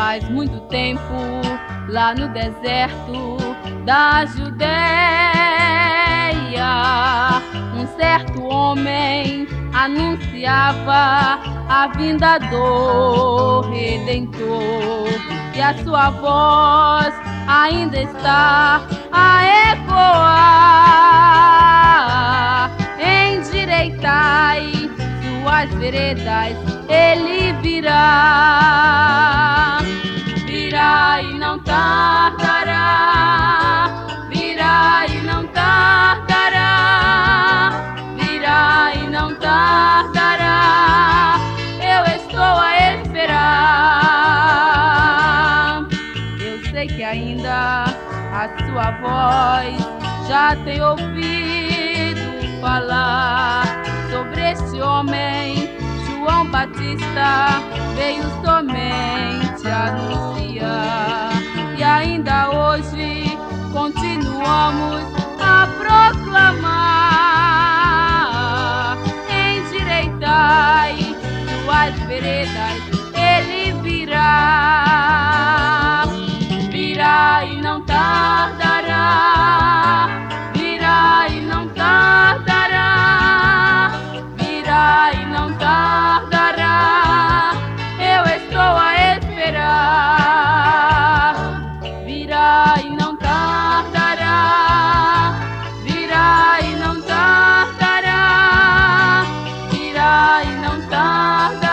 faz muito tempo, lá no deserto da Judéia, um certo homem anunciava a vinda do Redentor e a sua voz ainda está a ecoar. Endireitai suas veredas, ele virá, a sua voz já tem ouvido falar sobre esse homem. João Batista veio somente anunciar e ainda hoje continuamos a proclamar. Endireitai suas veredas. não tardará, eu estou a esperar. Virá e não tardará, virá e não tardará, virá e não tardará.